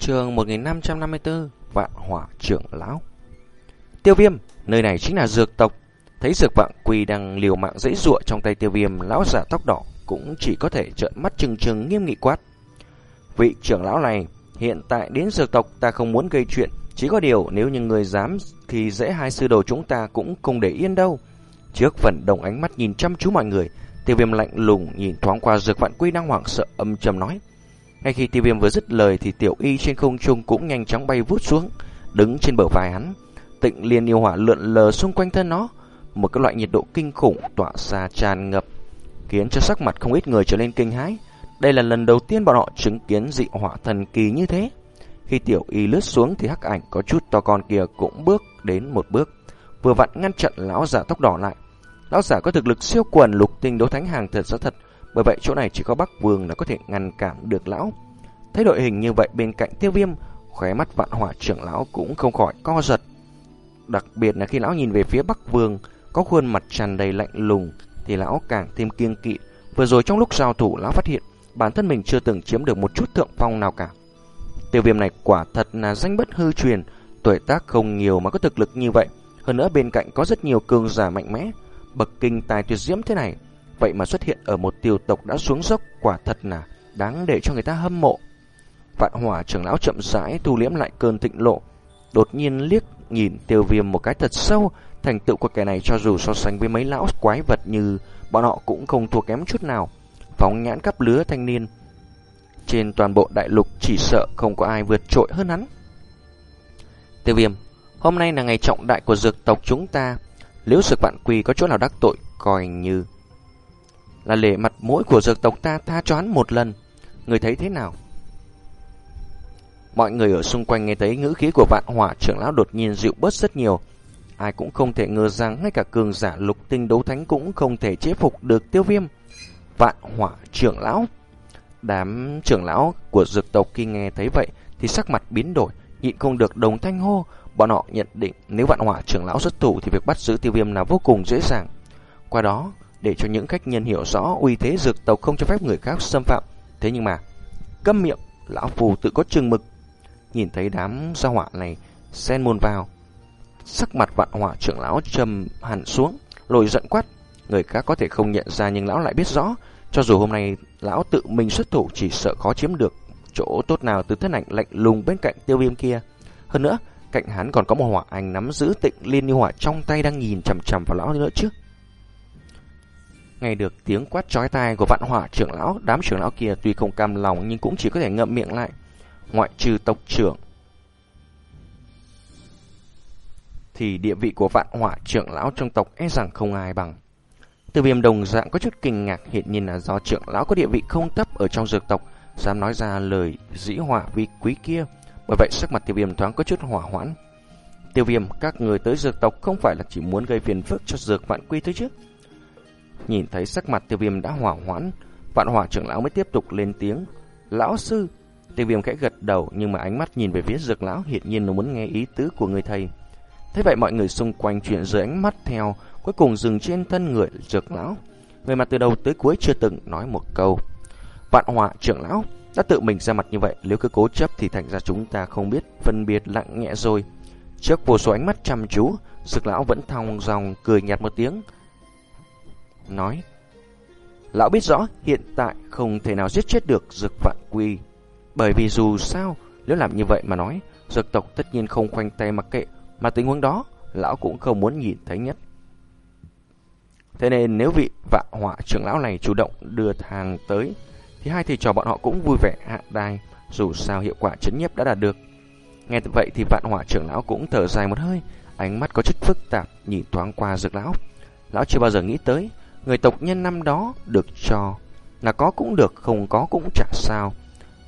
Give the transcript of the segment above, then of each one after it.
Trường 1554 Vạn Hỏa Trưởng Lão. Tiêu viêm, nơi này chính là dược tộc. Thấy dược vạn quỳ đang liều mạng dãy ruộng trong tay tiêu viêm Lão giả tóc đỏ cũng chỉ có thể trợn mắt trừng trừng nghiêm nghị quát. Vị trưởng lão này Hiện tại đến dược tộc ta không muốn gây chuyện. Chỉ có điều nếu như người dám Thì dễ hai sư đồ chúng ta cũng không để yên đâu. Trước phần đồng ánh mắt nhìn chăm chú mọi người Tiêu viêm lạnh lùng nhìn thoáng qua dược vạn quy đang hoảng sợ âm trầm nói ngay khi tiêu viêm vừa dứt lời thì tiểu y trên không trung cũng nhanh chóng bay vút xuống, đứng trên bờ vai hắn. Tịnh liên yêu hỏa lượn lờ xung quanh thân nó, một cái loại nhiệt độ kinh khủng tỏa ra tràn ngập, khiến cho sắc mặt không ít người trở nên kinh hãi. Đây là lần đầu tiên bọn họ chứng kiến dị hỏa thần kỳ như thế. Khi tiểu y lướt xuống thì hắc ảnh có chút to con kia cũng bước đến một bước, vừa vặn ngăn chặn lão giả tóc đỏ lại. Lão giả có thực lực siêu quần lục tinh đấu thánh hàng thật giá thật, bởi vậy chỗ này chỉ có Bắc Vương là có thể ngăn cản được lão. Thấy đội hình như vậy bên cạnh tiêu viêm, khóe mắt vạn hỏa trưởng lão cũng không khỏi co giật. Đặc biệt là khi lão nhìn về phía Bắc Vương, có khuôn mặt tràn đầy lạnh lùng, thì lão càng thêm kiêng kỵ. Vừa rồi trong lúc giao thủ, lão phát hiện bản thân mình chưa từng chiếm được một chút thượng phong nào cả. Tiêu viêm này quả thật là danh bất hư truyền, tuổi tác không nhiều mà có thực lực như vậy. Hơn nữa bên cạnh có rất nhiều cường giả mạnh mẽ, bậc kinh tài tuyệt diễm thế này Vậy mà xuất hiện ở một tiêu tộc đã xuống dốc quả thật là đáng để cho người ta hâm mộ. Vạn hỏa trưởng lão chậm rãi thu liễm lại cơn thịnh lộ, đột nhiên liếc nhìn tiêu viêm một cái thật sâu, thành tựu của kẻ này cho dù so sánh với mấy lão quái vật như bọn họ cũng không thua kém chút nào. Phóng nhãn cắp lứa thanh niên, trên toàn bộ đại lục chỉ sợ không có ai vượt trội hơn hắn. Tiêu viêm, hôm nay là ngày trọng đại của dược tộc chúng ta, nếu sực vạn quy có chỗ nào đắc tội, coi như là lễ mặt mũi của dược tộc ta tha cho hắn một lần. Người thấy thế nào? Mọi người ở xung quanh nghe thấy ngữ khí của vạn hỏa trưởng lão đột nhiên dịu bớt rất nhiều. Ai cũng không thể ngờ rằng ngay cả cường giả lục tinh đấu thánh cũng không thể chế phục được tiêu viêm. Vạn hỏa trưởng lão. Đám trưởng lão của dược tộc khi nghe thấy vậy thì sắc mặt biến đổi, nhịn không được đồng thanh hô. Bọn họ nhận định nếu vạn hỏa trưởng lão xuất thủ thì việc bắt giữ tiêu viêm là vô cùng dễ dàng. Qua đó, để cho những khách nhân hiểu rõ uy thế dược tộc không cho phép người khác xâm phạm. Thế nhưng mà, câm miệng, lão phù tự có chừng mực. Nhìn thấy đám gia họa này xen môn vào, sắc mặt vạn hỏa trưởng lão trầm hẳn xuống, lồi giận quát. Người khác có thể không nhận ra nhưng lão lại biết rõ, cho dù hôm nay lão tự mình xuất thủ chỉ sợ khó chiếm được chỗ tốt nào từ thân ảnh lạnh lùng bên cạnh tiêu viêm kia. Hơn nữa, cạnh hắn còn có một hỏa anh nắm giữ tịnh liên như hỏa trong tay đang nhìn chằm chằm vào lão nữa chứ. Nghe được tiếng quát chói tai của vạn hỏa trưởng lão, đám trưởng lão kia tuy không cam lòng nhưng cũng chỉ có thể ngậm miệng lại. Ngoại trừ tộc trưởng thì địa vị của vạn hỏa trưởng lão trong tộc e rằng không ai bằng. Từ viêm đồng dạng có chút kinh ngạc hiện nhiên là do trưởng lão có địa vị không thấp ở trong dược tộc, dám nói ra lời dĩ hỏa vi quý kia. Bởi vậy sắc mặt tiêu viêm thoáng có chút hỏa hoãn. Tiêu viêm, các người tới dược tộc không phải là chỉ muốn gây phiền phức cho dược vạn quy thôi chứ. Nhìn thấy sắc mặt tiêu viêm đã hỏa hoãn, vạn hỏa trưởng lão mới tiếp tục lên tiếng. Lão sư, tiêu viêm khẽ gật đầu nhưng mà ánh mắt nhìn về phía dược lão hiện nhiên nó muốn nghe ý tứ của người thầy. Thế vậy mọi người xung quanh chuyển dưới ánh mắt theo, cuối cùng dừng trên thân người dược lão. Người mà từ đầu tới cuối chưa từng nói một câu. Vạn hỏa trưởng lão đã tự mình ra mặt như vậy, nếu cứ cố chấp thì thành ra chúng ta không biết phân biệt lặng nhẹ rồi. Trước vô số ánh mắt chăm chú, dược lão vẫn thong dòng cười nhạt một tiếng, nói, Lão biết rõ hiện tại không thể nào giết chết được dược vạn quy, Bởi vì dù sao, Nếu làm như vậy mà nói, Dược tộc tất nhiên không khoanh tay mặc kệ, Mà tình huống đó, Lão cũng không muốn nhìn thấy nhất. Thế nên nếu vị vạn họa trưởng lão này chủ động đưa hàng tới, Thì hai thầy trò bọn họ cũng vui vẻ hạ đai, Dù sao hiệu quả chấn nhiếp đã đạt được. Nghe vậy thì vạn họa trưởng lão cũng thở dài một hơi, Ánh mắt có chút phức tạp Nhìn thoáng qua dược lão. Lão chưa bao giờ nghĩ tới Người tộc nhân năm đó được cho là có cũng được, không có cũng chả sao.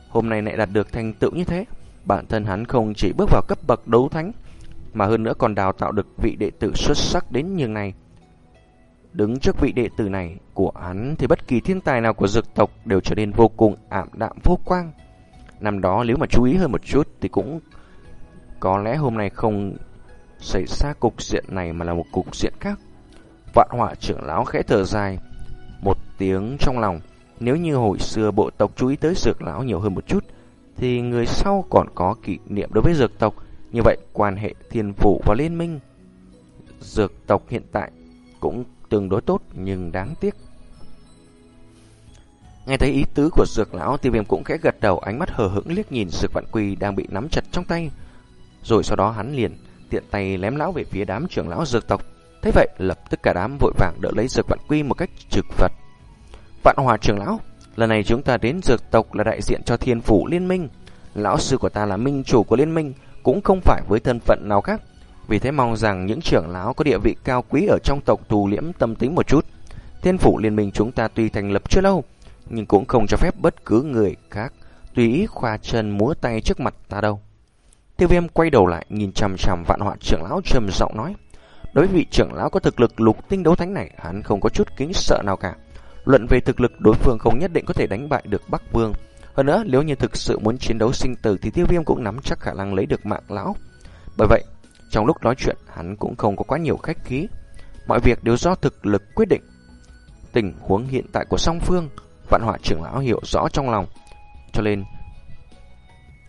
Hôm nay lại đạt được thành tựu như thế, bản thân hắn không chỉ bước vào cấp bậc đấu thánh, mà hơn nữa còn đào tạo được vị đệ tử xuất sắc đến như này. Đứng trước vị đệ tử này của hắn thì bất kỳ thiên tài nào của dược tộc đều trở nên vô cùng ảm đạm vô quang. Năm đó nếu mà chú ý hơn một chút thì cũng có lẽ hôm nay không xảy ra cục diện này mà là một cục diện khác. Vạn họa trưởng lão khẽ thở dài Một tiếng trong lòng Nếu như hồi xưa bộ tộc chú ý tới dược lão nhiều hơn một chút thì người sau còn có kỷ niệm đối với dược tộc. Như vậy, quan hệ thiên phủ và liên minh dược tộc hiện tại cũng tương đối tốt nhưng đáng tiếc. Nghe thấy ý tứ của dược lão, tiêu viêm cũng khẽ gật đầu, ánh mắt hờ hững liếc nhìn dược vạn quy đang bị nắm chặt trong tay. Rồi sau đó hắn liền tiện tay lém lão về phía đám trưởng lão dược tộc. Thế vậy, lập tức cả đám vội vàng đỡ lấy dược vạn quy một cách trực vật. Vạn hòa trưởng lão, lần này chúng ta đến dược tộc là đại diện cho thiên phủ liên minh. Lão sư của ta là minh chủ của liên minh, cũng không phải với thân phận nào khác. Vì thế mong rằng những trưởng lão có địa vị cao quý ở trong tộc tù liễm tâm tính một chút. Thiên phủ liên minh chúng ta tuy thành lập chưa lâu, nhưng cũng không cho phép bất cứ người khác tùy ý khoa chân múa tay trước mặt ta đâu. Tiêu viêm quay đầu lại nhìn chằm chằm vạn họa trưởng lão trầm giọng nói. Đối với vị trưởng lão có thực lực lục tinh đấu thánh này, hắn không có chút kính sợ nào cả. Luận về thực lực đối phương không nhất định có thể đánh bại được Bắc Vương. Hơn nữa, nếu như thực sự muốn chiến đấu sinh tử thì tiêu viêm cũng nắm chắc khả năng lấy được mạng lão. Bởi vậy, trong lúc nói chuyện, hắn cũng không có quá nhiều khách khí. Mọi việc đều do thực lực quyết định. Tình huống hiện tại của song phương, vạn họa trưởng lão hiểu rõ trong lòng. Cho nên,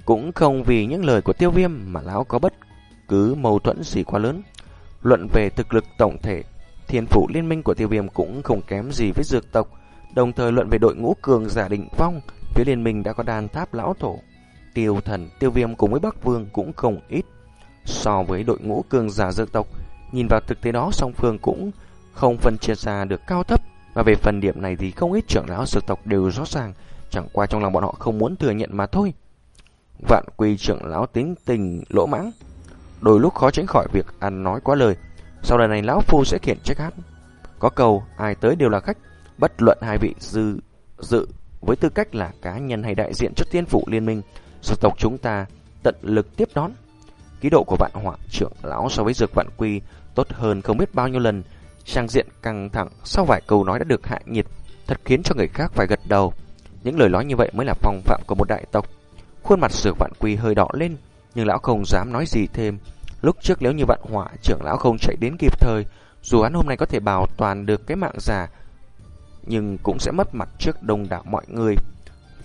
cũng không vì những lời của tiêu viêm mà lão có bất cứ mâu thuẫn gì quá lớn. Luận về thực lực tổng thể, thiên phủ liên minh của tiêu viêm cũng không kém gì với dược tộc. Đồng thời luận về đội ngũ cường giả định phong, phía liên minh đã có đàn tháp lão tổ. Tiêu thần, tiêu viêm cùng với Bắc Vương cũng không ít. So với đội ngũ cường giả dược tộc, nhìn vào thực tế đó song phương cũng không phân chia ra được cao thấp. Và về phần điểm này thì không ít trưởng lão dược tộc đều rõ ràng, chẳng qua trong lòng bọn họ không muốn thừa nhận mà thôi. Vạn quy trưởng lão tính tình lỗ mãng, đôi lúc khó tránh khỏi việc ăn nói quá lời. Sau lần này lão phu sẽ khiển trách hát. Có câu ai tới đều là khách, bất luận hai vị dư dự với tư cách là cá nhân hay đại diện cho tiên phụ liên minh, dân tộc chúng ta tận lực tiếp đón. Ký độ của vạn họa trưởng lão so với dược vạn quy tốt hơn không biết bao nhiêu lần, trang diện căng thẳng sau vài câu nói đã được hạ nhiệt, thật khiến cho người khác phải gật đầu. Những lời nói như vậy mới là phong phạm của một đại tộc. Khuôn mặt dược vạn quy hơi đỏ lên, nhưng lão không dám nói gì thêm. Lúc trước nếu như vạn họa trưởng lão không chạy đến kịp thời, dù hắn hôm nay có thể bảo toàn được cái mạng già, nhưng cũng sẽ mất mặt trước đông đảo mọi người.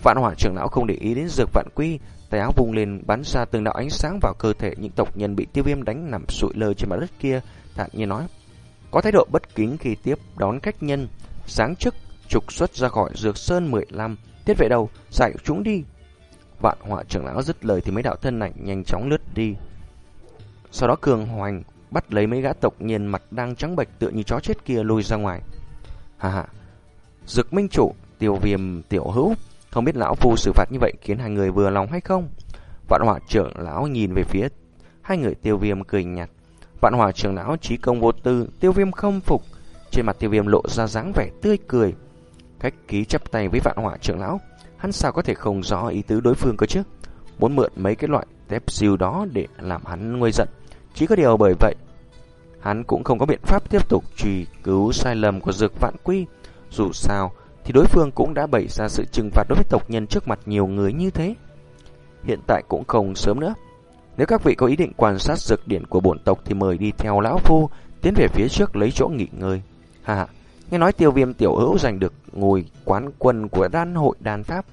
Vạn hỏa trưởng lão không để ý đến dược vạn quy, tay áo vùng lên bắn ra từng đạo ánh sáng vào cơ thể những tộc nhân bị tiêu viêm đánh nằm sụi lơ trên mặt đất kia, thản nhiên nói. Có thái độ bất kính khi tiếp đón khách nhân, sáng trước trục xuất ra khỏi dược sơn 15, tiết vệ đầu, giải chúng đi. Vạn họa trưởng lão dứt lời thì mấy đạo thân ảnh nhanh chóng lướt đi. Sau đó cường hoành bắt lấy mấy gã tộc nhân mặt đang trắng bệch tựa như chó chết kia lùi ra ngoài. Hà hà, Dực minh chủ, tiêu viêm tiểu hữu, không biết lão phu xử phạt như vậy khiến hai người vừa lòng hay không? Vạn họa trưởng lão nhìn về phía hai người tiêu viêm cười nhạt. Vạn hỏa trưởng lão trí công vô tư, tiêu viêm không phục. Trên mặt tiêu viêm lộ ra dáng vẻ tươi cười. Cách ký chắp tay với vạn hỏa trưởng lão, hắn sao có thể không rõ ý tứ đối phương cơ chứ? Muốn mượn mấy cái loại tép siêu đó để làm hắn nguôi giận. Chỉ có điều bởi vậy, hắn cũng không có biện pháp tiếp tục truy cứu sai lầm của dược vạn quy. Dù sao, thì đối phương cũng đã bày ra sự trừng phạt đối với tộc nhân trước mặt nhiều người như thế. Hiện tại cũng không sớm nữa. Nếu các vị có ý định quan sát dược điển của bổn tộc thì mời đi theo lão phu tiến về phía trước lấy chỗ nghỉ ngơi. ha ha nghe nói tiêu viêm tiểu hữu giành được ngồi quán quân của đan hội đan pháp.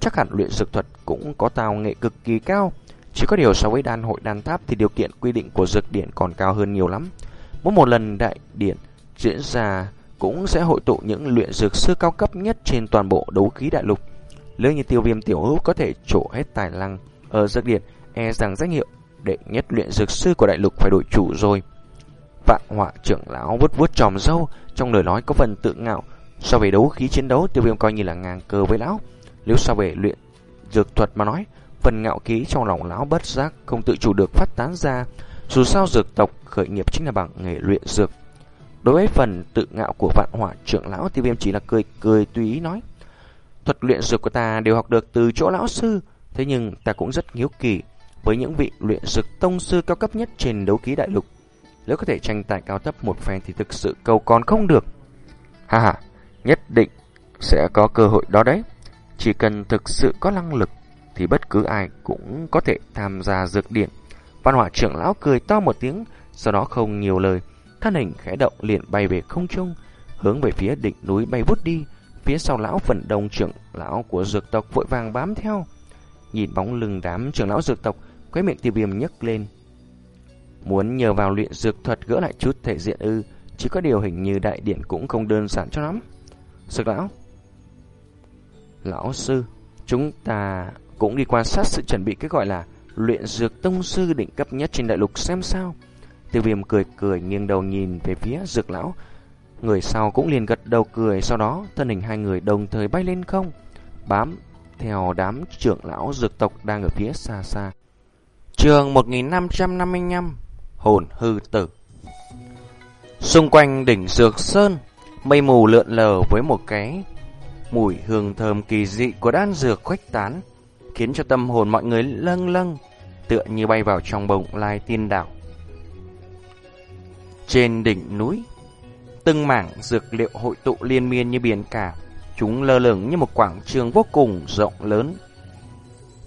Chắc hẳn luyện dược thuật cũng có tào nghệ cực kỳ cao. Chỉ có điều so với đan hội đan tháp thì điều kiện quy định của dược điển còn cao hơn nhiều lắm. Mỗi một lần đại điển diễn ra cũng sẽ hội tụ những luyện dược sư cao cấp nhất trên toàn bộ đấu khí đại lục. Nếu như tiêu viêm tiểu hữu có thể trổ hết tài năng ở dược điện, e rằng danh hiệu đệ nhất luyện dược sư của đại lục phải đổi chủ rồi. Vạn họa trưởng lão vuốt vuốt tròm râu, trong lời nói có phần tự ngạo. So về đấu khí chiến đấu, tiêu viêm coi như là ngang cơ với lão. Nếu so về luyện dược thuật mà nói, phần ngạo khí trong lòng lão bất giác không tự chủ được phát tán ra. Dù sao dược tộc khởi nghiệp chính là bằng nghề luyện dược. Đối với phần tự ngạo của vạn hỏa trưởng lão tiêu viêm chỉ là cười cười tùy ý nói. Thuật luyện dược của ta đều học được từ chỗ lão sư, thế nhưng ta cũng rất hiếu kỳ với những vị luyện dược tông sư cao cấp nhất trên đấu khí đại lục. Nếu có thể tranh tài cao thấp một phen thì thực sự cầu còn không được. Ha ha, nhất định sẽ có cơ hội đó đấy. Chỉ cần thực sự có năng lực thì bất cứ ai cũng có thể tham gia dược điện. Văn hỏa trưởng lão cười to một tiếng, sau đó không nhiều lời, thân hình khẽ động liền bay về không trung, hướng về phía đỉnh núi bay vút đi. Phía sau lão phần đông trưởng lão của dược tộc vội vàng bám theo. Nhìn bóng lưng đám trưởng lão dược tộc, quấy miệng tiêu viêm nhấc lên. Muốn nhờ vào luyện dược thuật gỡ lại chút thể diện ư, chỉ có điều hình như đại điện cũng không đơn giản cho lắm. Dược lão. Lão sư, chúng ta cũng đi quan sát sự chuẩn bị cái gọi là luyện dược tông sư đỉnh cấp nhất trên đại lục xem sao. Tiêu viêm cười cười nghiêng đầu nhìn về phía dược lão. Người sau cũng liền gật đầu cười, sau đó thân hình hai người đồng thời bay lên không, bám theo đám trưởng lão dược tộc đang ở phía xa xa. Trường 1555 Hồn hư tử Xung quanh đỉnh dược sơn, mây mù lượn lờ với một cái mùi hương thơm kỳ dị của đan dược khuếch tán, khiến cho tâm hồn mọi người lâng lâng, tựa như bay vào trong bồng lai tiên đảo. Trên đỉnh núi, từng mảng dược liệu hội tụ liên miên như biển cả, chúng lơ lửng như một quảng trường vô cùng rộng lớn.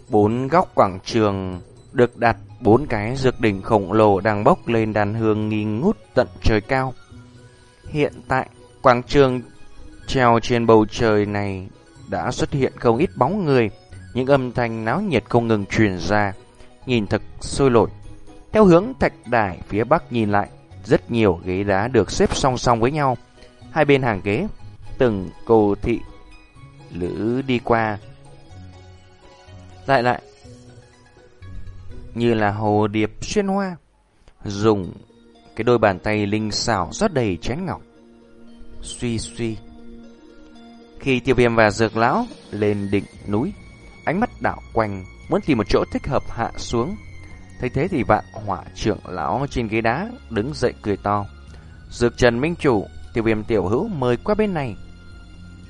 Bốn góc quảng trường được đặt bốn cái dược đỉnh khổng lồ đang bốc lên đàn hương nghi ngút tận trời cao. Hiện tại, quảng trường treo trên bầu trời này đã xuất hiện không ít bóng người, những âm thanh náo nhiệt không ngừng truyền ra, nhìn thật sôi nổi. Theo hướng thạch đài phía bắc nhìn lại, rất nhiều ghế đá được xếp song song với nhau. Hai bên hàng ghế, từng cô thị lữ đi qua. Lại lại, như là hồ điệp xuyên hoa, dùng cái đôi bàn tay linh xảo rót đầy chén ngọc. Suy suy. Khi tiêu viêm và dược lão lên đỉnh núi, ánh mắt đảo quanh, muốn tìm một chỗ thích hợp hạ xuống. Thấy thế thì vạn hỏa trưởng lão trên ghế đá đứng dậy cười to. Dược Trần Minh Chủ, tiêu viêm tiểu hữu mời qua bên này.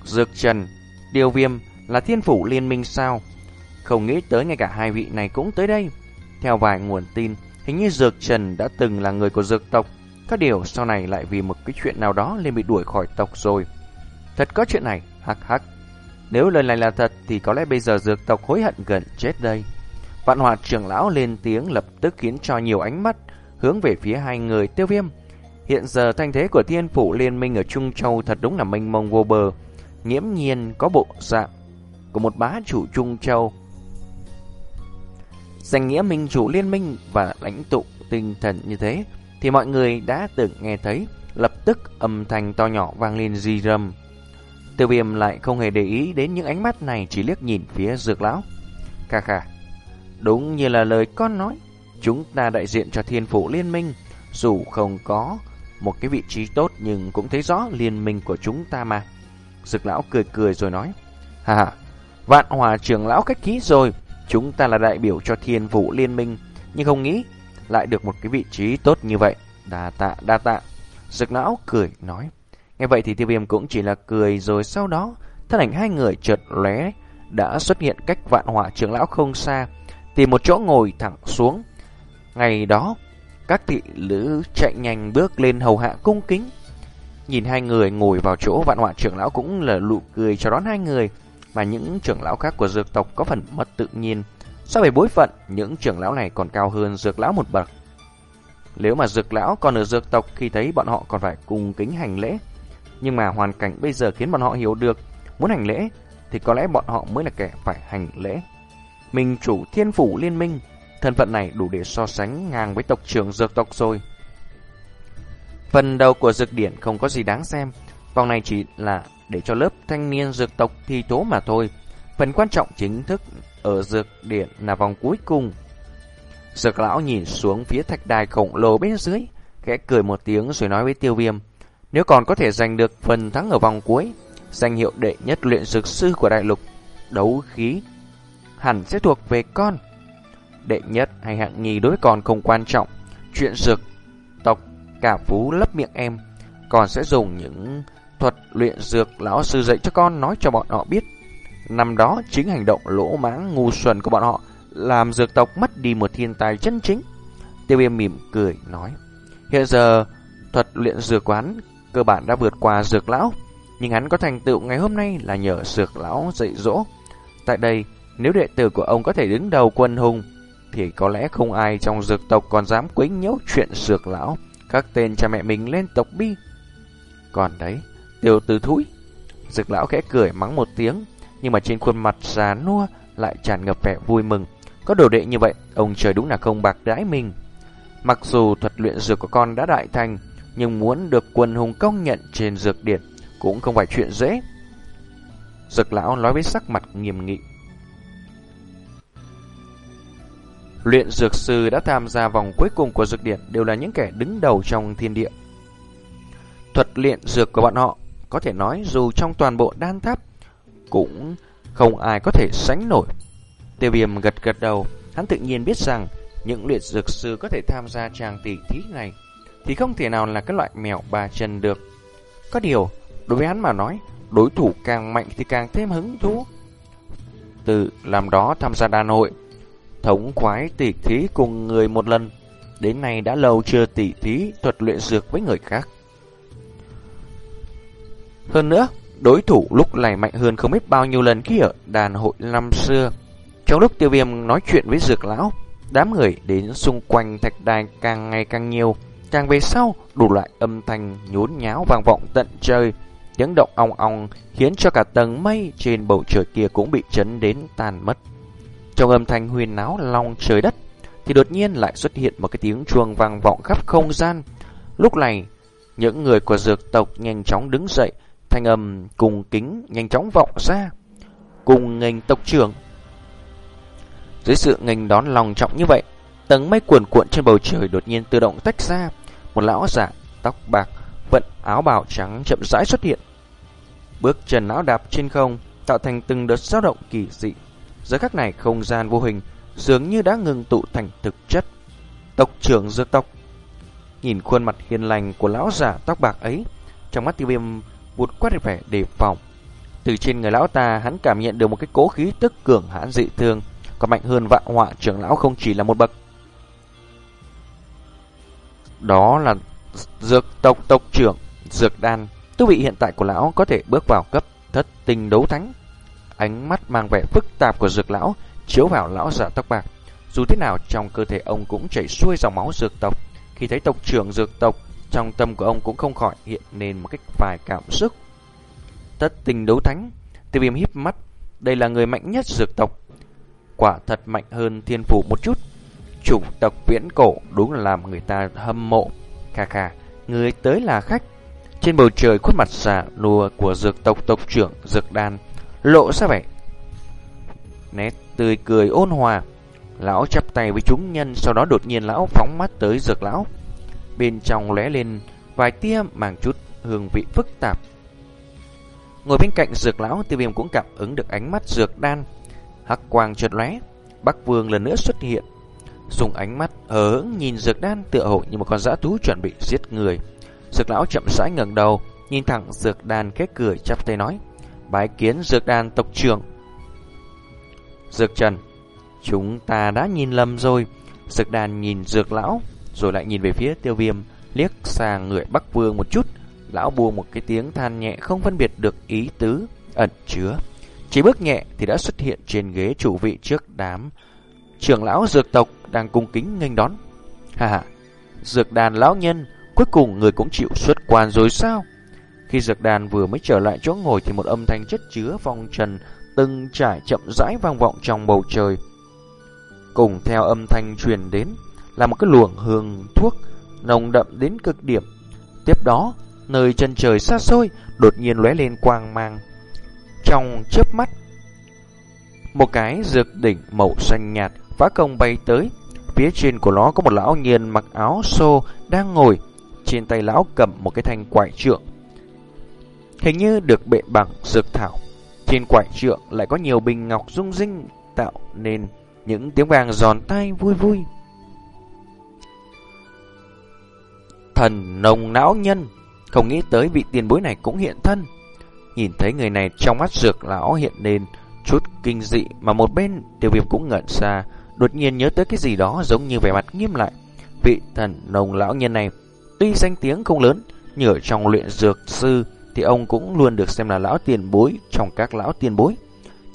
Dược Trần, Điều Viêm là thiên phủ liên minh sao? Không nghĩ tới ngay cả hai vị này cũng tới đây. Theo vài nguồn tin, hình như Dược Trần đã từng là người của dược tộc. Có điều sau này lại vì một cái chuyện nào đó nên bị đuổi khỏi tộc rồi. Thật có chuyện này, hắc hắc. Nếu lời này là thật thì có lẽ bây giờ dược tộc hối hận gần chết đây. Vạn hòa trưởng lão lên tiếng lập tức khiến cho nhiều ánh mắt hướng về phía hai người tiêu viêm. Hiện giờ thanh thế của thiên phủ liên minh ở Trung Châu thật đúng là mênh mông vô bờ. Nghiễm nhiên có bộ dạng của một bá chủ Trung Châu. Danh nghĩa minh chủ liên minh và lãnh tụ tinh thần như thế thì mọi người đã từng nghe thấy lập tức âm thanh to nhỏ vang lên di rầm. Tiêu viêm lại không hề để ý đến những ánh mắt này chỉ liếc nhìn phía dược lão. Kha kha. Đúng như là lời con nói, chúng ta đại diện cho thiên phủ liên minh, dù không có một cái vị trí tốt nhưng cũng thấy rõ liên minh của chúng ta mà. Dực lão cười cười rồi nói, Hà hà, vạn hòa trưởng lão cách ký rồi, chúng ta là đại biểu cho thiên vũ liên minh, nhưng không nghĩ lại được một cái vị trí tốt như vậy. Đa tạ, đa tạ. Dực lão cười nói, Nghe vậy thì tiêu viêm cũng chỉ là cười rồi sau đó thân ảnh hai người chợt lóe đã xuất hiện cách vạn hỏa trưởng lão không xa tìm một chỗ ngồi thẳng xuống. Ngày đó, các thị lữ chạy nhanh bước lên hầu hạ cung kính. Nhìn hai người ngồi vào chỗ vạn họa trưởng lão cũng là lụ cười chào đón hai người, mà những trưởng lão khác của dược tộc có phần mất tự nhiên. So về bối phận, những trưởng lão này còn cao hơn dược lão một bậc. Nếu mà dược lão còn ở dược tộc khi thấy bọn họ còn phải cung kính hành lễ. Nhưng mà hoàn cảnh bây giờ khiến bọn họ hiểu được, muốn hành lễ thì có lẽ bọn họ mới là kẻ phải hành lễ. Minh chủ thiên phủ liên minh, thân phận này đủ để so sánh ngang với tộc trưởng dược tộc rồi. Phần đầu của dược điển không có gì đáng xem, vòng này chỉ là để cho lớp thanh niên dược tộc thi tố mà thôi. Phần quan trọng chính thức ở dược điện là vòng cuối cùng. Dược lão nhìn xuống phía thạch đài khổng lồ bên dưới, khẽ cười một tiếng rồi nói với tiêu viêm. Nếu còn có thể giành được phần thắng ở vòng cuối, danh hiệu đệ nhất luyện dược sư của đại lục, đấu khí hẳn sẽ thuộc về con. Đệ nhất hay hạng nhì đối con không quan trọng. Chuyện dược tộc cả phú lấp miệng em, còn sẽ dùng những thuật luyện dược lão sư dạy cho con nói cho bọn họ biết. Năm đó chính hành động lỗ mãng ngu xuẩn của bọn họ làm dược tộc mất đi một thiên tài chân chính. Tiêu viêm mỉm cười nói, hiện giờ thuật luyện dược quán cơ bản đã vượt qua dược lão, nhưng hắn có thành tựu ngày hôm nay là nhờ dược lão dạy dỗ. Tại đây, nếu đệ tử của ông có thể đứng đầu quân hùng, thì có lẽ không ai trong dược tộc còn dám quấy nhiễu chuyện dược lão, các tên cha mẹ mình lên tộc bi. Còn đấy, tiểu tử thúi. Dược lão khẽ cười mắng một tiếng, nhưng mà trên khuôn mặt già nua lại tràn ngập vẻ vui mừng. Có đồ đệ như vậy, ông trời đúng là không bạc đãi mình. Mặc dù thuật luyện dược của con đã đại thành, nhưng muốn được quần hùng công nhận trên dược điển cũng không phải chuyện dễ. Dược lão nói với sắc mặt nghiêm nghị. Luyện dược sư đã tham gia vòng cuối cùng của dược điển đều là những kẻ đứng đầu trong thiên địa. Thuật luyện dược của bọn họ có thể nói dù trong toàn bộ đan tháp cũng không ai có thể sánh nổi. Tiêu viêm gật gật đầu, hắn tự nhiên biết rằng những luyện dược sư có thể tham gia trang tỷ thí này thì không thể nào là cái loại mèo ba chân được. Có điều, đối với hắn mà nói, đối thủ càng mạnh thì càng thêm hứng thú. Từ làm đó tham gia đàn hội, thống khoái tỷ thí cùng người một lần, đến nay đã lâu chưa tỷ thí thuật luyện dược với người khác. Hơn nữa, đối thủ lúc này mạnh hơn không biết bao nhiêu lần khi ở đàn hội năm xưa. Trong lúc tiêu viêm nói chuyện với dược lão, đám người đến xung quanh thạch đài càng ngày càng nhiều. Càng về sau, đủ loại âm thanh nhốn nháo vang vọng tận trời. Tiếng động ong ong khiến cho cả tầng mây trên bầu trời kia cũng bị chấn đến tan mất. Trong âm thanh huyền náo long trời đất, thì đột nhiên lại xuất hiện một cái tiếng chuông vang vọng khắp không gian. Lúc này, những người của dược tộc nhanh chóng đứng dậy, thanh âm cùng kính nhanh chóng vọng ra. Cùng ngành tộc trưởng. Dưới sự nghênh đón lòng trọng như vậy, tầng mây cuồn cuộn trên bầu trời đột nhiên tự động tách ra. Một lão giả tóc bạc, vận áo bào trắng chậm rãi xuất hiện. Bước chân lão đạp trên không, tạo thành từng đợt dao động kỳ dị. Giữa các này không gian vô hình dường như đã ngừng tụ thành thực chất. Tộc trưởng dược tộc Nhìn khuôn mặt hiền lành của lão giả tóc bạc ấy, trong mắt tiêu viêm vụt quát vẻ đề phòng. Từ trên người lão ta, hắn cảm nhận được một cái cố khí tức cường hãn dị thường còn mạnh hơn vạn họa trưởng lão không chỉ là một bậc. Đó là dược tộc tộc trưởng, dược đan. Tu vị hiện tại của lão có thể bước vào cấp thất tinh đấu thánh. Ánh mắt mang vẻ phức tạp của dược lão chiếu vào lão giả tóc bạc. Dù thế nào trong cơ thể ông cũng chảy xuôi dòng máu dược tộc. Khi thấy tộc trưởng dược tộc, trong tâm của ông cũng không khỏi hiện lên một cách vài cảm xúc. Tất tình đấu thánh, tiêu viêm híp mắt, đây là người mạnh nhất dược tộc. Quả thật mạnh hơn thiên phủ một chút. Chủng tộc viễn cổ đúng là làm người ta hâm mộ. Kha kha, người tới là khách. Trên bầu trời khuôn mặt xà lùa của dược tộc tộc trưởng dược đan lộ ra vẻ nét tươi cười ôn hòa. Lão chắp tay với chúng nhân, sau đó đột nhiên lão phóng mắt tới dược lão. Bên trong lóe lên vài tia mang chút hương vị phức tạp. Ngồi bên cạnh dược lão, tiêu viêm cũng cảm ứng được ánh mắt dược đan. Hắc quang chợt lóe, Bắc Vương lần nữa xuất hiện. Dùng ánh mắt hờ hững nhìn dược đan tựa hồ như một con dã thú chuẩn bị giết người. Dược lão chậm rãi ngẩng đầu, nhìn thẳng dược đan khét cười chắp tay nói: "Bái kiến dược đan tộc trưởng." Dược Trần, chúng ta đã nhìn lầm rồi. Dược đàn nhìn dược lão, rồi lại nhìn về phía tiêu viêm, liếc sang người Bắc Vương một chút. Lão buông một cái tiếng than nhẹ không phân biệt được ý tứ, ẩn chứa. Chỉ bước nhẹ thì đã xuất hiện trên ghế chủ vị trước đám. Trưởng lão dược tộc đang cung kính nghênh đón. Hà hà, dược đàn lão nhân, cuối cùng người cũng chịu xuất quan rồi sao? Khi dược đàn vừa mới trở lại chỗ ngồi thì một âm thanh chất chứa vòng trần từng trải chậm rãi vang vọng trong bầu trời. Cùng theo âm thanh truyền đến là một cái luồng hương thuốc nồng đậm đến cực điểm. Tiếp đó, nơi chân trời xa xôi đột nhiên lóe lên quang mang. Trong chớp mắt, một cái dược đỉnh màu xanh nhạt phá công bay tới. Phía trên của nó có một lão nhiên mặc áo xô đang ngồi. Trên tay lão cầm một cái thanh quải trượng. Hình như được bệ bằng dược thảo. Trên quải trượng lại có nhiều bình ngọc rung rinh tạo nên những tiếng vàng giòn tai vui vui. Thần nồng não nhân, không nghĩ tới vị tiền bối này cũng hiện thân. Nhìn thấy người này trong mắt dược lão hiện lên chút kinh dị mà một bên tiêu viêm cũng ngẩn ra đột nhiên nhớ tới cái gì đó giống như vẻ mặt nghiêm lại. Vị thần nồng lão nhân này tuy danh tiếng không lớn, nhưng ở trong luyện dược sư thì ông cũng luôn được xem là lão tiền bối trong các lão tiền bối.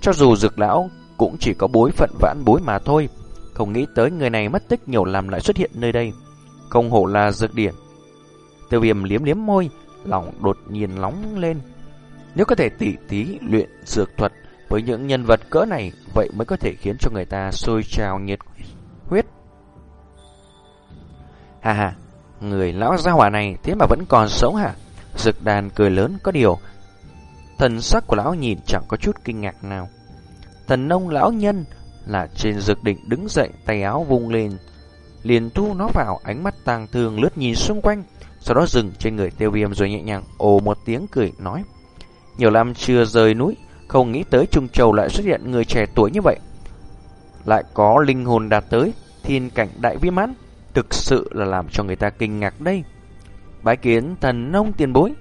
Cho dù dược lão cũng chỉ có bối phận vãn bối mà thôi. Không nghĩ tới người này mất tích nhiều làm lại xuất hiện nơi đây. Không hổ là dược điển. Tiêu viêm liếm liếm môi, lòng đột nhiên nóng lên. Nếu có thể tỉ tí luyện dược thuật Với những nhân vật cỡ này, vậy mới có thể khiến cho người ta sôi trào nhiệt huyết. Hà hà, người lão gia hỏa này thế mà vẫn còn sống hả? Dực đàn cười lớn có điều. Thần sắc của lão nhìn chẳng có chút kinh ngạc nào. Thần nông lão nhân là trên dược định đứng dậy tay áo vung lên. Liền thu nó vào ánh mắt tàng thường lướt nhìn xung quanh. Sau đó dừng trên người tiêu viêm rồi nhẹ nhàng ồ một tiếng cười nói. Nhiều năm chưa rời núi, không nghĩ tới Trung Châu lại xuất hiện người trẻ tuổi như vậy. Lại có linh hồn đạt tới thiên cảnh đại viêm mãn, thực sự là làm cho người ta kinh ngạc đây. Bái kiến thần nông tiền bối.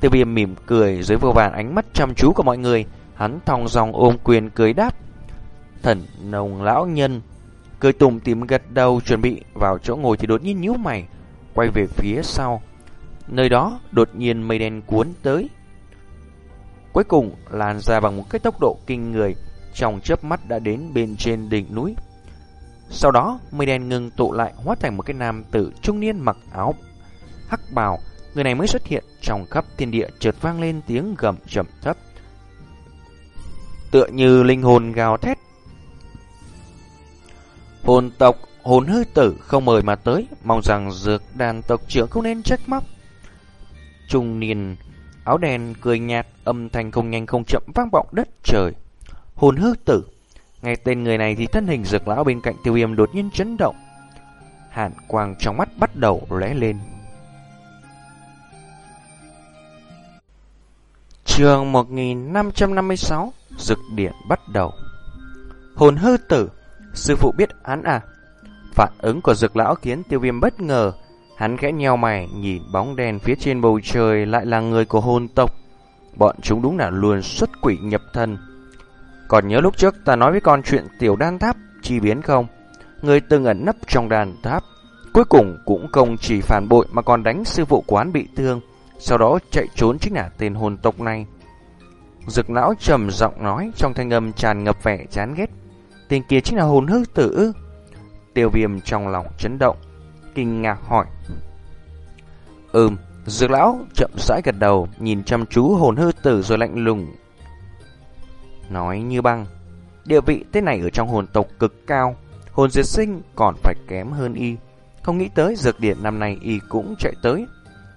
Tiêu viêm mỉm cười dưới vô vàn ánh mắt chăm chú của mọi người, hắn thong dòng ôm quyền cười đáp. Thần nông lão nhân cười tùng tìm gật đầu chuẩn bị vào chỗ ngồi thì đột nhiên nhíu mày, quay về phía sau. Nơi đó đột nhiên mây đen cuốn tới, Cuối cùng lan ra bằng một cái tốc độ kinh người, trong chớp mắt đã đến bên trên đỉnh núi. Sau đó, mây đen ngừng tụ lại hóa thành một cái nam tử trung niên mặc áo hắc bào. Người này mới xuất hiện trong khắp thiên địa chợt vang lên tiếng gầm trầm thấp. Tựa như linh hồn gào thét. Hồn tộc, hồn hư tử không mời mà tới, mong rằng dược đàn tộc trưởng không nên trách móc. Trung niên Áo đen cười nhạt, âm thanh không nhanh không chậm vang vọng đất trời. Hồn hư tử. Nghe tên người này thì thân hình dược lão bên cạnh tiêu viêm đột nhiên chấn động. Hàn quang trong mắt bắt đầu lóe lên. Trường 1556 Dực điện bắt đầu Hồn hư tử Sư phụ biết án à Phản ứng của dược lão khiến tiêu viêm bất ngờ Hắn khẽ nheo mày, nhìn bóng đen phía trên bầu trời lại là người của hồn tộc. Bọn chúng đúng là luôn xuất quỷ nhập thân. Còn nhớ lúc trước ta nói với con chuyện tiểu đan tháp chi biến không? Người từng ẩn nấp trong đàn tháp. Cuối cùng cũng không chỉ phản bội mà còn đánh sư phụ quán bị thương. Sau đó chạy trốn chính là tên hồn tộc này. Dực lão trầm giọng nói trong thanh âm tràn ngập vẻ chán ghét. Tên kia chính là hồn hư tử ư. Tiêu viêm trong lòng chấn động kinh ngạc hỏi. Ừm, dược lão chậm rãi gật đầu, nhìn chăm chú hồn hư tử rồi lạnh lùng. Nói như băng, địa vị thế này ở trong hồn tộc cực cao, hồn diệt sinh còn phải kém hơn y. Không nghĩ tới dược điện năm nay y cũng chạy tới.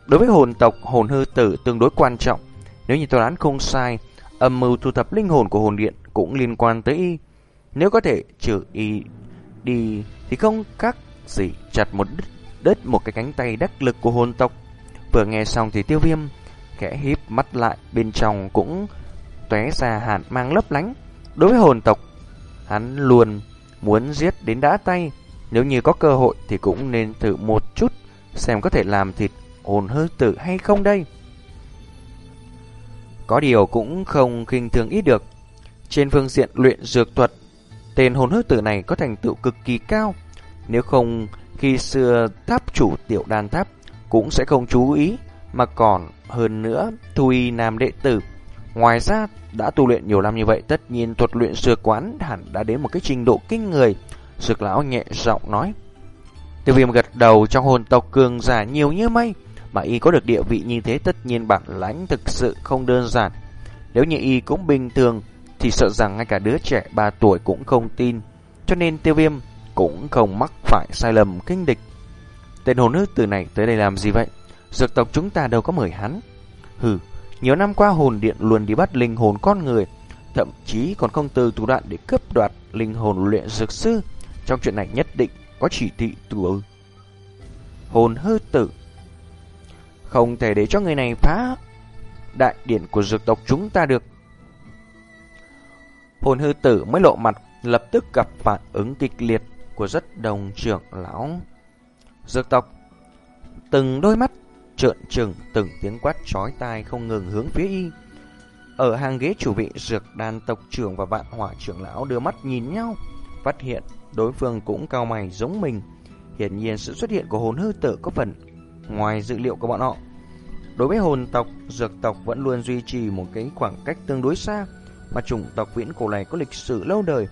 Đối với hồn tộc, hồn hư tử tương đối quan trọng. Nếu như tôi đoán không sai, âm mưu thu thập linh hồn của hồn điện cũng liên quan tới y. Nếu có thể trừ y đi thì không các gì chặt một đứt, đứt một cái cánh tay đắc lực của hồn tộc. Vừa nghe xong thì tiêu viêm khẽ híp mắt lại bên trong cũng tóe ra hàn mang lấp lánh. Đối với hồn tộc, hắn luôn muốn giết đến đã tay. Nếu như có cơ hội thì cũng nên thử một chút xem có thể làm thịt hồn hư tử hay không đây. Có điều cũng không khinh thường ít được. Trên phương diện luyện dược thuật, tên hồn hư tử này có thành tựu cực kỳ cao. Nếu không, khi xưa tháp chủ tiểu đan tháp cũng sẽ không chú ý, mà còn hơn nữa, Thu Y Nam đệ tử. Ngoài ra, đã tu luyện nhiều năm như vậy, tất nhiên thuật luyện dược quán hẳn đã đến một cái trình độ kinh người. Sực lão nhẹ giọng nói. Tiêu viêm gật đầu trong hồn tộc cường giả nhiều như mây, mà y có được địa vị như thế tất nhiên bản lãnh thực sự không đơn giản. Nếu như y cũng bình thường, thì sợ rằng ngay cả đứa trẻ 3 tuổi cũng không tin. Cho nên tiêu viêm cũng không mắc phải sai lầm kinh địch. Tên hồn nữ từ này tới đây làm gì vậy? Dược tộc chúng ta đâu có mời hắn. Hừ, nhiều năm qua hồn điện luôn đi bắt linh hồn con người, thậm chí còn không từ thủ đoạn để cướp đoạt linh hồn luyện dược sư. Trong chuyện này nhất định có chỉ thị từ hồn hư tử. Không thể để cho người này phá đại điển của dược tộc chúng ta được. Hồn hư tử mới lộ mặt, lập tức gặp phản ứng kịch liệt của rất đồng trưởng lão. Dược tộc, từng đôi mắt trợn trừng, từng tiếng quát chói tai không ngừng hướng phía y. Ở hàng ghế chủ vị dược đàn tộc trưởng và vạn hỏa trưởng lão đưa mắt nhìn nhau, phát hiện đối phương cũng cao mày giống mình. Hiển nhiên sự xuất hiện của hồn hư tử có phần ngoài dự liệu của bọn họ. Đối với hồn tộc, dược tộc vẫn luôn duy trì một cái khoảng cách tương đối xa, mà chủng tộc viễn cổ này có lịch sử lâu đời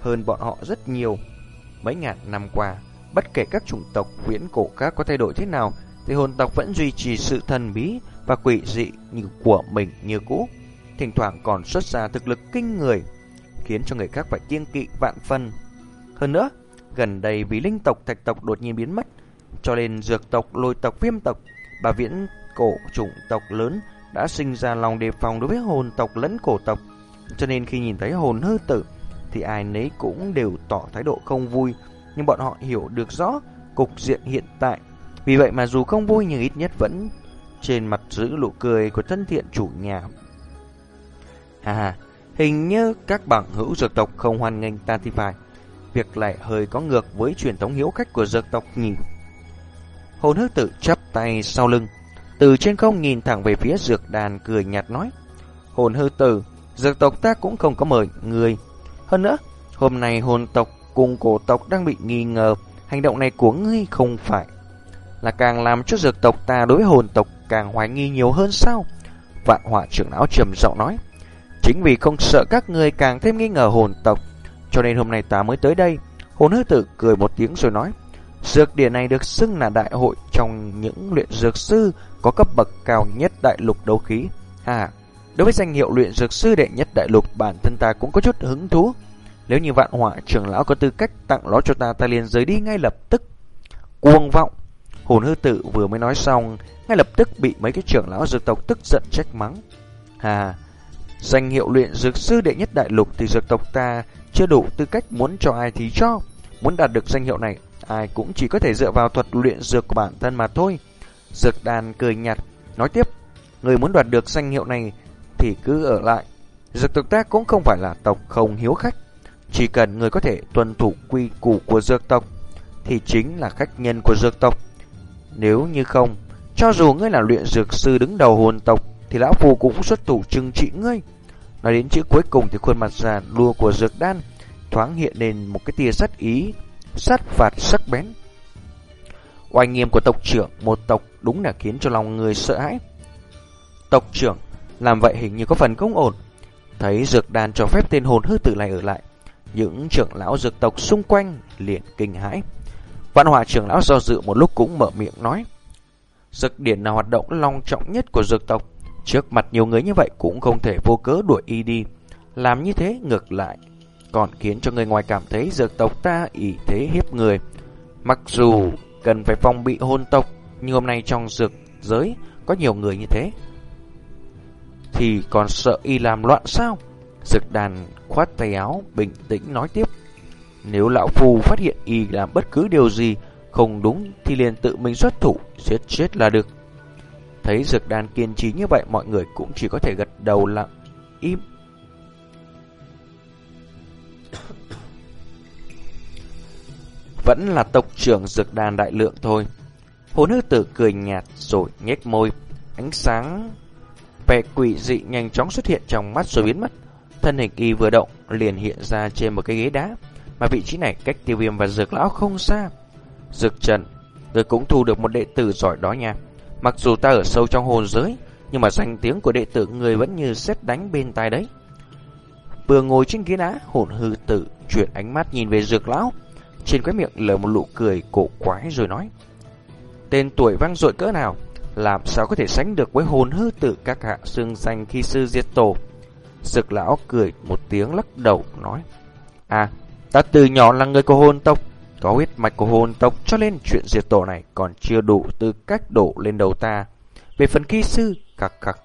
hơn bọn họ rất nhiều. Mấy ngàn năm qua, bất kể các chủng tộc viễn cổ khác có thay đổi thế nào, thì hồn tộc vẫn duy trì sự thần bí và quỷ dị như của mình như cũ. thỉnh thoảng còn xuất ra thực lực kinh người, khiến cho người khác phải kiêng kỵ vạn phân. Hơn nữa, gần đây vì linh tộc thạch tộc đột nhiên biến mất, cho nên dược tộc, lôi tộc, viêm tộc, và viễn cổ chủng tộc lớn đã sinh ra lòng đề phòng đối với hồn tộc lẫn cổ tộc. Cho nên khi nhìn thấy hồn hư tử thì ai nấy cũng đều tỏ thái độ không vui, nhưng bọn họ hiểu được rõ cục diện hiện tại. Vì vậy mà dù không vui nhưng ít nhất vẫn trên mặt giữ nụ cười của thân thiện chủ nhà. À, hình như các bằng hữu dược tộc không hoan nghênh ta thì phải. Việc lại hơi có ngược với truyền thống hiếu khách của dược tộc nhỉ? Hồn hư tử chắp tay sau lưng, từ trên không nhìn thẳng về phía dược đàn cười nhạt nói. Hồn hư tử, dược tộc ta cũng không có mời người. Hơn nữa, hôm nay hồn tộc cùng cổ tộc đang bị nghi ngờ. Hành động này của ngươi không phải là càng làm cho dược tộc ta đối với hồn tộc càng hoài nghi nhiều hơn sao? Vạn họa trưởng lão trầm giọng nói. Chính vì không sợ các người càng thêm nghi ngờ hồn tộc, cho nên hôm nay ta mới tới đây. Hồn hư tử cười một tiếng rồi nói. Dược điển này được xưng là đại hội trong những luyện dược sư có cấp bậc cao nhất đại lục đấu khí. À, đối với danh hiệu luyện dược sư đệ nhất đại lục bản thân ta cũng có chút hứng thú. Nếu như vạn họa trưởng lão có tư cách tặng nó cho ta, ta liền rời đi ngay lập tức. Cuồng vọng! Hồn hư tự vừa mới nói xong, ngay lập tức bị mấy cái trưởng lão dược tộc tức giận trách mắng. hà danh hiệu luyện dược sư đệ nhất đại lục thì dược tộc ta chưa đủ tư cách muốn cho ai thì cho. Muốn đạt được danh hiệu này, ai cũng chỉ có thể dựa vào thuật luyện dược của bản thân mà thôi. Dược đàn cười nhạt, nói tiếp, người muốn đoạt được danh hiệu này thì cứ ở lại. Dược tộc ta cũng không phải là tộc không hiếu khách. Chỉ cần người có thể tuân thủ quy củ của dược tộc thì chính là khách nhân của dược tộc. Nếu như không, cho dù ngươi là luyện dược sư đứng đầu hồn tộc thì lão phù cũng xuất thủ trừng trị ngươi. Nói đến chữ cuối cùng thì khuôn mặt già lua của dược đan thoáng hiện lên một cái tia sát ý, sát phạt sắc bén. Oai nghiêm của tộc trưởng một tộc đúng là khiến cho lòng người sợ hãi. Tộc trưởng làm vậy hình như có phần không ổn. Thấy dược đàn cho phép tên hồn hư tử này ở lại, những trưởng lão dược tộc xung quanh liền kinh hãi. Văn hòa trưởng lão do dự một lúc cũng mở miệng nói. Dược điển là hoạt động long trọng nhất của dược tộc. Trước mặt nhiều người như vậy cũng không thể vô cớ đuổi y đi. Làm như thế ngược lại. Còn khiến cho người ngoài cảm thấy dược tộc ta ý thế hiếp người. Mặc dù cần phải phòng bị hôn tộc, nhưng hôm nay trong dược giới có nhiều người như thế. Thì còn sợ y làm loạn sao? Dược đàn khoát tay áo, bình tĩnh nói tiếp. Nếu lão phù phát hiện y làm bất cứ điều gì không đúng thì liền tự mình xuất thủ, giết chết là được. Thấy dược đàn kiên trì như vậy mọi người cũng chỉ có thể gật đầu lặng im. Vẫn là tộc trưởng dược đàn đại lượng thôi. Hồn hư tử cười nhạt rồi nhếch môi. Ánh sáng vẻ quỷ dị nhanh chóng xuất hiện trong mắt rồi biến mất. Thân hình y vừa động liền hiện ra trên một cái ghế đá. Mà vị trí này cách tiêu viêm và dược lão không xa. Dược trần, tôi cũng thu được một đệ tử giỏi đó nha. Mặc dù ta ở sâu trong hồn giới, nhưng mà danh tiếng của đệ tử người vẫn như xét đánh bên tai đấy. Vừa ngồi trên ghế đá, hồn hư tử chuyển ánh mắt nhìn về dược lão. Trên cái miệng lờ một nụ cười cổ quái rồi nói. Tên tuổi vang dội cỡ nào, làm sao có thể sánh được với hồn hư tử các hạ xương xanh khi sư diệt tổ. Dược lão cười một tiếng lắc đầu nói. À, ta từ nhỏ là người của hồn tộc, có huyết mạch của hồn tộc cho nên chuyện diệt tổ này còn chưa đủ tư cách đổ lên đầu ta. Về phần khi sư, khắc khắc,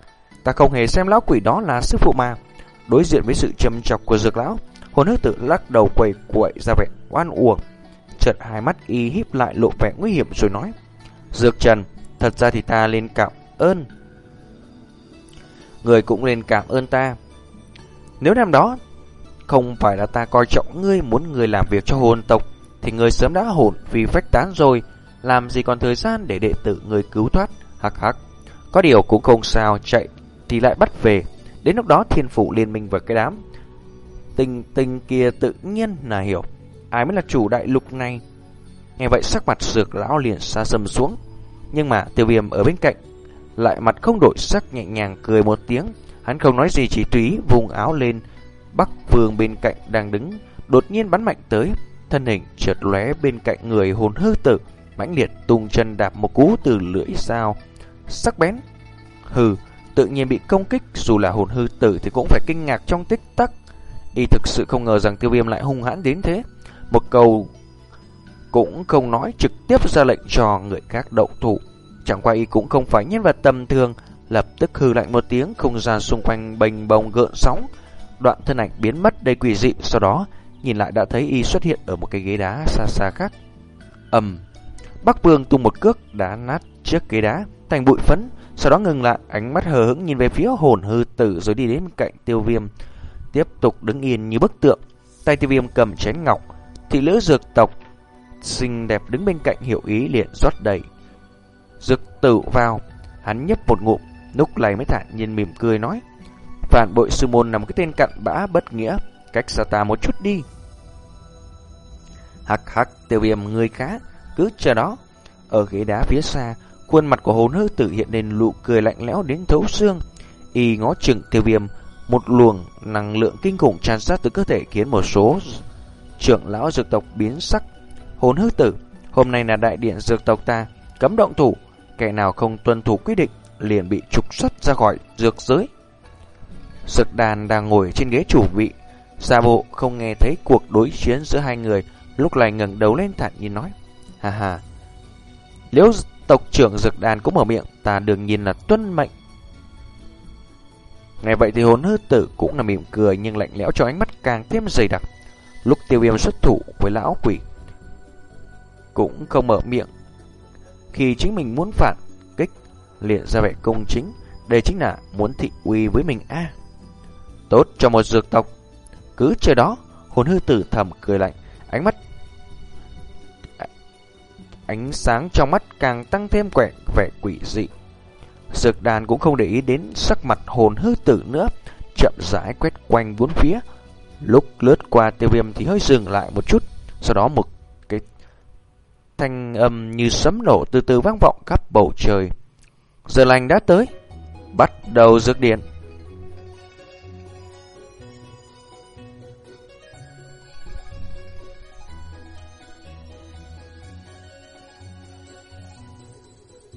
ta không hề xem lão quỷ đó là sư phụ mà. Đối diện với sự châm chọc của dược lão, hồn hư tử lắc đầu quầy quậy ra vẻ oan uổng. Chợt hai mắt y híp lại lộ vẻ nguy hiểm rồi nói. Dược trần, thật ra thì ta lên cảm ơn. Người cũng lên cảm ơn ta. Nếu năm đó không phải là ta coi trọng ngươi muốn người làm việc cho hồn tộc thì người sớm đã hồn vì phách tán rồi, làm gì còn thời gian để đệ tử người cứu thoát, hắc hắc. Có điều cũng không sao, chạy thì lại bắt về. Đến lúc đó thiên phủ liên minh và cái đám tình tình kia tự nhiên là hiểu ai mới là chủ đại lục này. Nghe vậy sắc mặt dược lão liền xa sầm xuống, nhưng mà tiêu viêm ở bên cạnh lại mặt không đổi sắc nhẹ nhàng cười một tiếng, hắn không nói gì chỉ túy vùng áo lên. Bắc Vương bên cạnh đang đứng, đột nhiên bắn mạnh tới, thân hình trượt lóe bên cạnh người hồn hư tử, mãnh liệt tung chân đạp một cú từ lưỡi dao sắc bén. Hừ, tự nhiên bị công kích, dù là hồn hư tử thì cũng phải kinh ngạc trong tích tắc. Y thực sự không ngờ rằng tiêu viêm lại hung hãn đến thế. Một cầu cũng không nói trực tiếp ra lệnh cho người khác động thủ. Chẳng qua y cũng không phải nhân vật tầm thường, lập tức hư lạnh một tiếng, không gian xung quanh bềnh bồng gợn sóng. Đoạn thân ảnh biến mất đầy quỷ dị, sau đó nhìn lại đã thấy y xuất hiện ở một cái ghế đá xa xa khác. ầm, Bắc Vương tung một cước đá nát chiếc ghế đá thành bụi phấn, sau đó ngừng lại, ánh mắt hờ hững nhìn về phía hồn hư tử rồi đi đến cạnh Tiêu Viêm, tiếp tục đứng yên như bức tượng. Tay Tiêu Viêm cầm chén ngọc, thị lữ dược tộc xinh đẹp đứng bên cạnh hiểu ý liền rót đầy dực tử vào, hắn nhấp một ngụm, lúc này mới thản nhiên mỉm cười nói: "Phản bội sư môn nằm cái tên cặn bã bất nghĩa, cách xa ta một chút đi." Hắc hắc, Tiêu Viêm người cá, cứ chờ đó. Ở ghế đá phía xa, khuôn mặt của hồn hư tử hiện lên nụ cười lạnh lẽo đến thấu xương. Y ngó chừng tiêu viêm, một luồng năng lượng kinh khủng tràn ra từ cơ thể khiến một số trưởng lão dược tộc biến sắc. Hồn hư tử, hôm nay là đại điện dược tộc ta, cấm động thủ, kẻ nào không tuân thủ quy định liền bị trục xuất ra khỏi dược giới. Dược đàn đang ngồi trên ghế chủ vị, xa bộ không nghe thấy cuộc đối chiến giữa hai người, lúc này ngẩng đầu lên thản nhiên nói: hà hà nếu tộc trưởng dược đàn cũng mở miệng, ta đương nhiên là tuân mệnh. Ngày vậy thì hồn hư tử cũng là mỉm cười nhưng lạnh lẽo cho ánh mắt càng thêm dày đặc. Lúc tiêu viêm xuất thủ với lão quỷ, cũng không mở miệng. Khi chính mình muốn phản kích, liền ra vẻ công chính, đây chính là muốn thị uy với mình a Tốt cho một dược tộc. Cứ chờ đó, hồn hư tử thầm cười lạnh, ánh mắt Ánh sáng trong mắt càng tăng thêm quẻ vẻ quỷ dị. Dược đàn cũng không để ý đến sắc mặt hồn hư tử nữa, chậm rãi quét quanh bốn phía. Lúc lướt qua tiêu viêm thì hơi dừng lại một chút, sau đó một thanh âm như sấm nổ từ từ vang vọng khắp bầu trời. Giờ lành đã tới, bắt đầu dược điện.